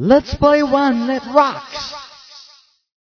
Let's play one that rocks.